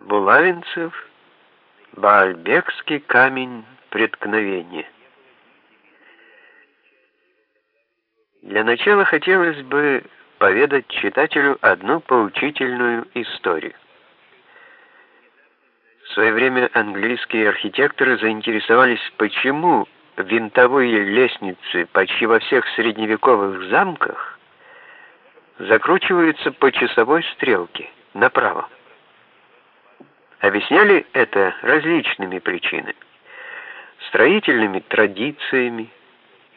Булавинцев, Баальбекский камень преткновения. Для начала хотелось бы поведать читателю одну поучительную историю. В свое время английские архитекторы заинтересовались, почему винтовые лестницы почти во всех средневековых замках закручиваются по часовой стрелке направо. Объясняли это различными причинами. Строительными традициями,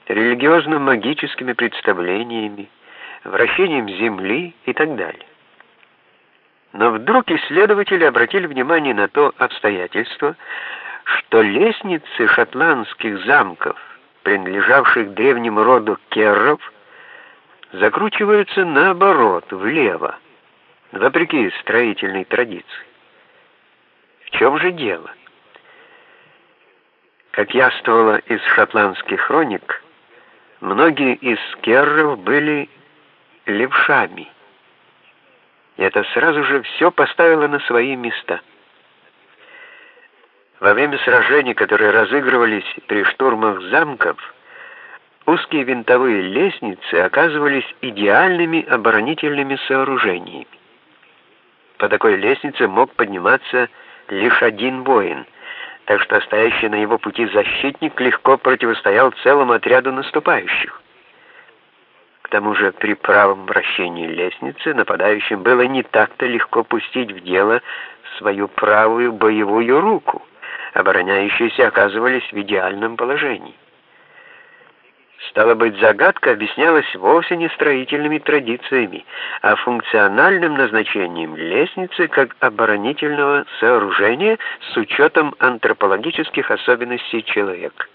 религиозно-магическими представлениями, вращением Земли и так далее. Но вдруг исследователи обратили внимание на то обстоятельство, что лестницы шотландских замков, принадлежавших древнему роду керров, закручиваются наоборот, влево, вопреки строительной традиции. Чем же дело? Как яствовало из шотландских хроник, многие из керров были левшами. И это сразу же все поставило на свои места. Во время сражений, которые разыгрывались при штурмах замков, узкие винтовые лестницы оказывались идеальными оборонительными сооружениями. По такой лестнице мог подниматься лишь один воин, так что стоящий на его пути защитник легко противостоял целому отряду наступающих. К тому же при правом вращении лестницы нападающим было не так-то легко пустить в дело свою правую боевую руку. Обороняющиеся оказывались в идеальном положении. Стало быть, загадка объяснялась вовсе не строительными традициями, а функциональным назначением лестницы как оборонительного сооружения с учетом антропологических особенностей человека.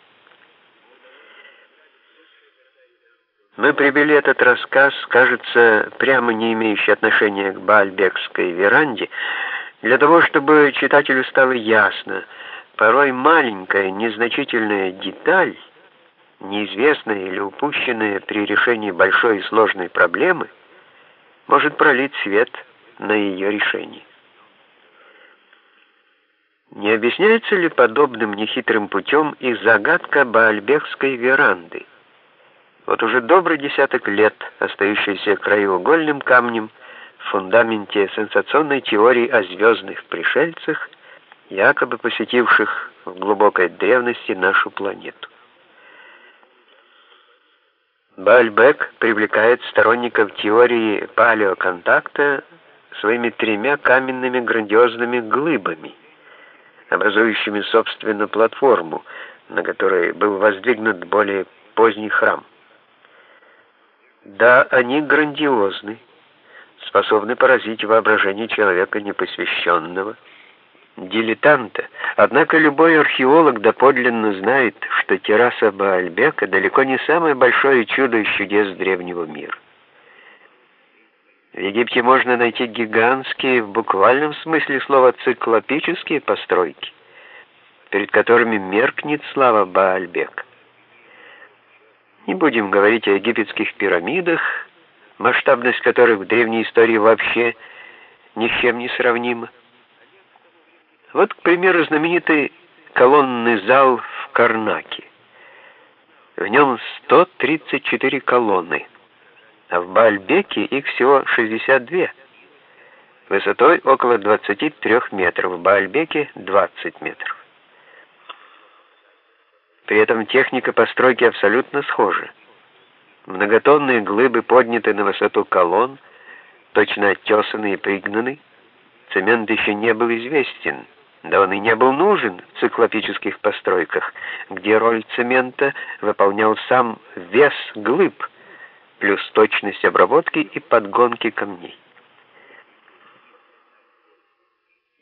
Мы привели этот рассказ, кажется, прямо не имеющий отношения к Бальбекской веранде, для того, чтобы читателю стало ясно, порой маленькая, незначительная деталь неизвестное или упущенное при решении большой и сложной проблемы, может пролить свет на ее решение. Не объясняется ли подобным нехитрым путем и загадка Баальбекской веранды? Вот уже добрый десяток лет остающаяся краеугольным камнем в фундаменте сенсационной теории о звездных пришельцах, якобы посетивших в глубокой древности нашу планету. Бальбек привлекает сторонников теории палеоконтакта своими тремя каменными грандиозными глыбами, образующими, собственно, платформу, на которой был воздвигнут более поздний храм. Да, они грандиозны, способны поразить воображение человека непосвященного, дилетанта. Однако любой археолог доподлинно знает, что терраса Баальбека далеко не самое большое чудо из чудес древнего мира. В Египте можно найти гигантские, в буквальном смысле слова, циклопические постройки, перед которыми меркнет слава Баальбека. Не будем говорить о египетских пирамидах, масштабность которых в древней истории вообще ни с чем не сравнима. Вот, к примеру, знаменитый колонный зал в Карнаке. В нем 134 колонны, а в Бальбеке их всего 62. Высотой около 23 метров, в Бальбеке 20 метров. При этом техника постройки абсолютно схожа. Многотонные глыбы подняты на высоту колонн, точно оттесаны и пригнаны. Цемент еще не был известен, да он и не был нужен в циклопических постройках, где роль цемента выполнял сам вес глыб, плюс точность обработки и подгонки камней.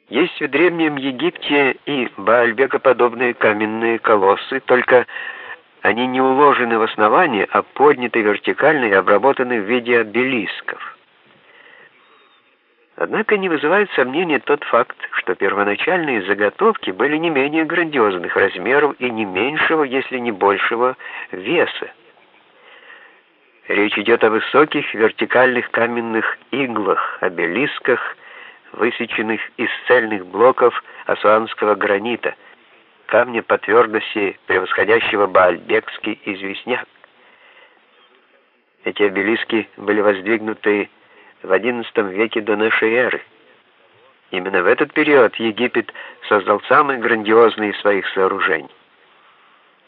Есть в Древнем Египте и Баальбекоподобные каменные колоссы, только они не уложены в основание, а подняты вертикально и обработаны в виде обелисков. Однако не вызывает сомнения тот факт, что первоначальные заготовки были не менее грандиозных размеров и не меньшего, если не большего, веса. Речь идет о высоких вертикальных каменных иглах, обелисках, высеченных из цельных блоков асуанского гранита, камня по твердости превосходящего Баальбекский известняк. Эти обелиски были воздвигнуты в XI веке до нашей эры. Именно в этот период Египет создал самые грандиозные из своих сооружений.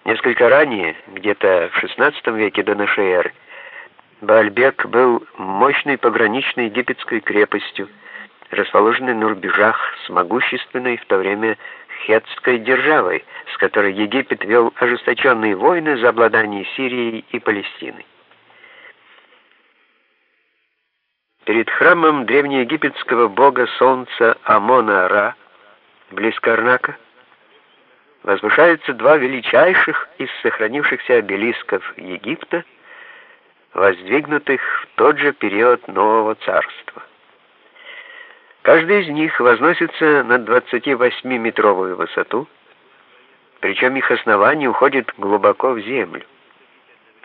Несколько ранее, где-то в XVI веке до нашей эры, Баальбек был мощной пограничной египетской крепостью, расположенной на рубежах с могущественной в то время хетской державой, с которой Египет вел ожесточенные войны за обладание Сирией и Палестиной. Перед храмом древнеегипетского бога солнца Амона-Ра, близ Карнака, возвышаются два величайших из сохранившихся обелисков Египта, воздвигнутых в тот же период Нового Царства. Каждый из них возносится на 28-метровую высоту, причем их основание уходит глубоко в землю.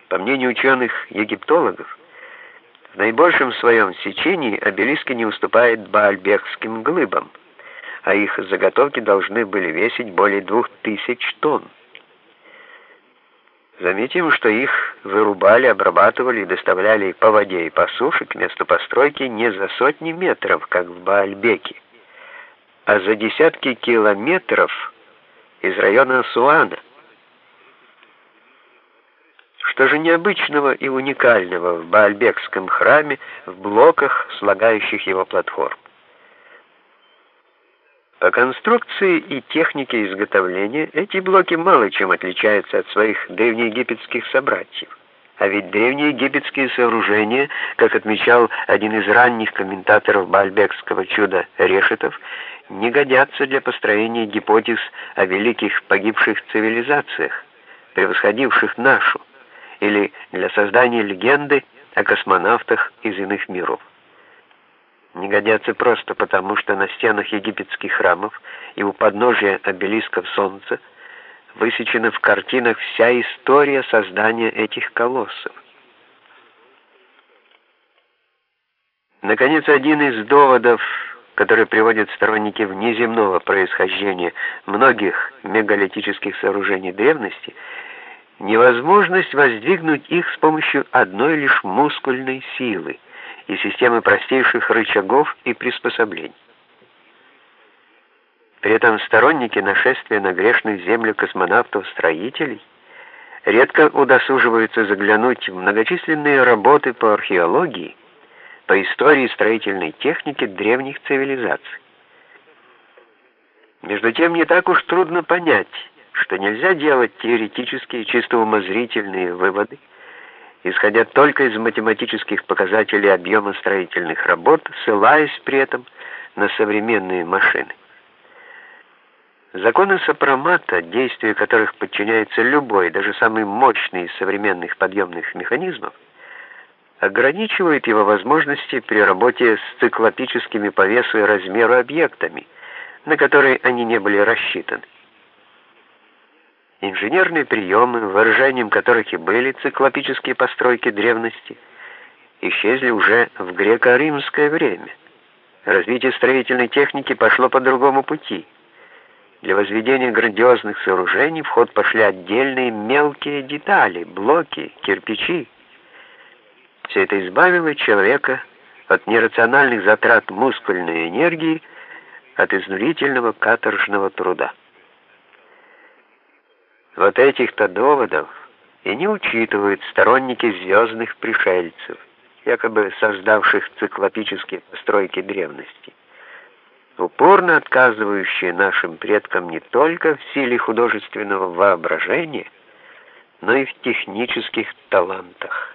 По мнению ученых-египтологов, в наибольшем своем сечении обелиски не уступают Баальбекским глыбам, а их заготовки должны были весить более двух тысяч тонн. Заметим, что их вырубали, обрабатывали и доставляли по воде и по суше к месту постройки не за сотни метров, как в Баальбеке, а за десятки километров из района Суана. Что же необычного и уникального в Баальбекском храме в блоках, слагающих его платформ? По конструкции и технике изготовления эти блоки мало чем отличаются от своих древнеегипетских собратьев. А ведь древнеегипетские сооружения, как отмечал один из ранних комментаторов бальбекского чуда Решетов, не годятся для построения гипотез о великих погибших цивилизациях, превосходивших нашу, или для создания легенды о космонавтах из иных миров не годятся просто потому, что на стенах египетских храмов и у подножия обелисков солнца высечена в картинах вся история создания этих колоссов. Наконец, один из доводов, который приводят сторонники внеземного происхождения многих мегалитических сооружений древности, невозможность воздвигнуть их с помощью одной лишь мускульной силы – и системы простейших рычагов и приспособлений. При этом сторонники нашествия на грешную землю космонавтов-строителей редко удосуживаются заглянуть в многочисленные работы по археологии, по истории строительной техники древних цивилизаций. Между тем, не так уж трудно понять, что нельзя делать теоретические, чисто умозрительные выводы, исходя только из математических показателей объема строительных работ, ссылаясь при этом на современные машины. Законы сопромата, действию которых подчиняется любой, даже самый мощный из современных подъемных механизмов, ограничивают его возможности при работе с циклопическими по весу и размеру объектами, на которые они не были рассчитаны. Инженерные приемы, выражением которых и были циклопические постройки древности, исчезли уже в греко-римское время. Развитие строительной техники пошло по другому пути. Для возведения грандиозных сооружений в ход пошли отдельные мелкие детали, блоки, кирпичи. Все это избавило человека от нерациональных затрат мускульной энергии, от изнурительного каторжного труда. Вот этих-то доводов и не учитывают сторонники звездных пришельцев, якобы создавших циклопические постройки древности, упорно отказывающие нашим предкам не только в силе художественного воображения, но и в технических талантах.